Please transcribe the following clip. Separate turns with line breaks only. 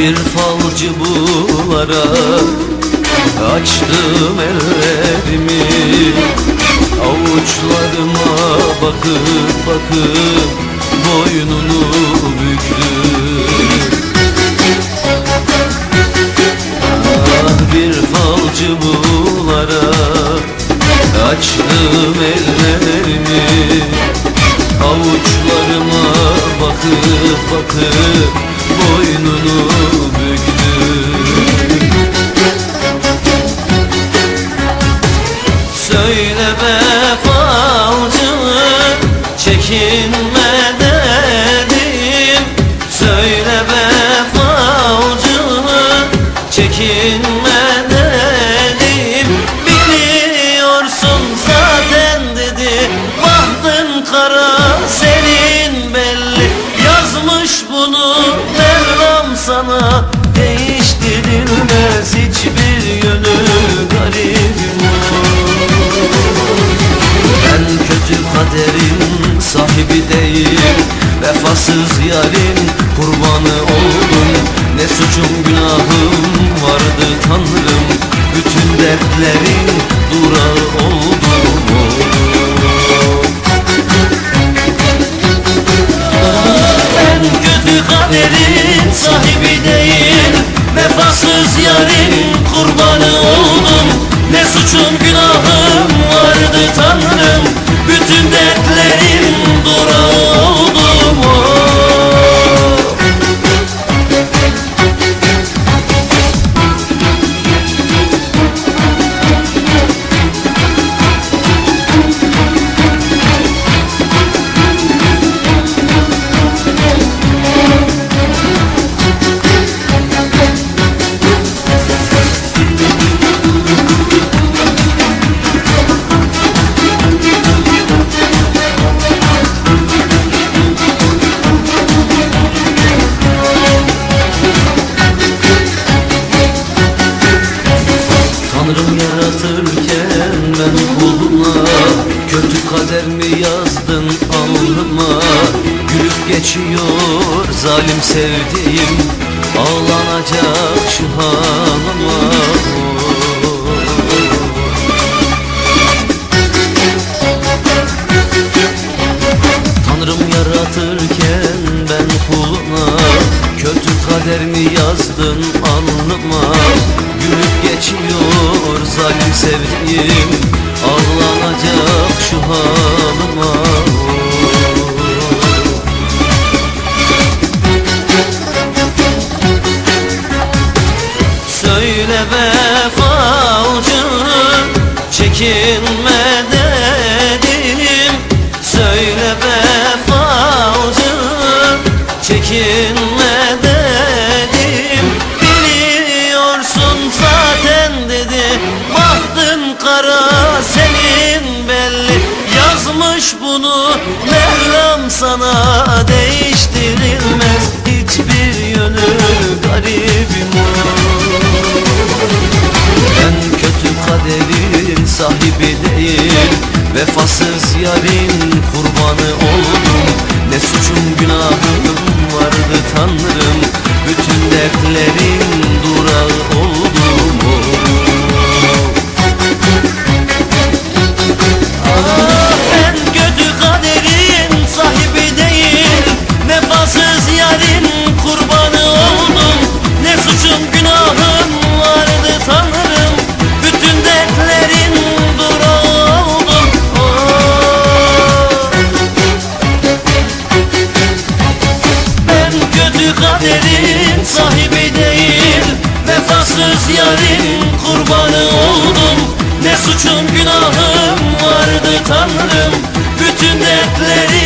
bir falcı bularak Açtım ellerimi Avuçlarıma bakıp bakıp Boynunu büktüm. Ah bir falcı bularak Açtım ellerimi Avuçlarıma bakıp bakıp Boynunu Vefasız yarim kurbanı oldum. Ne suçum günahım vardı tanrım. Bütün dertlerin durağı oldum. Ben kötü kaderin sahibi değil. Vefasız yarim kurbanı oldum. Ne suçum günahım vardı tanrım geçiyor zalim sevdiğim Ağlanacak şu halıma Tanrım yaratırken ben kuluna Kötü kader mi yazdın alnıma. Gülüp geçiyor zalim sevdiğim Ağlanacak şu halıma Söyle be falcı çekinme dedim. Söyle be falcı çekinme dedim. Biliyorsun zaten dedi Bahtın kara senin belli. Yazmış bunu Mevlam sana Değiştirilmez. Hiçbir yönü garibim o ben kötü kaderin sahibi değil Vefasız yarin kurbanı oldum. Ne suçum günahım kaderin sahibi değil. Vefasız yarin kurbanı oldum. Ne suçum günahım vardı tanrım. Bütün dertlerin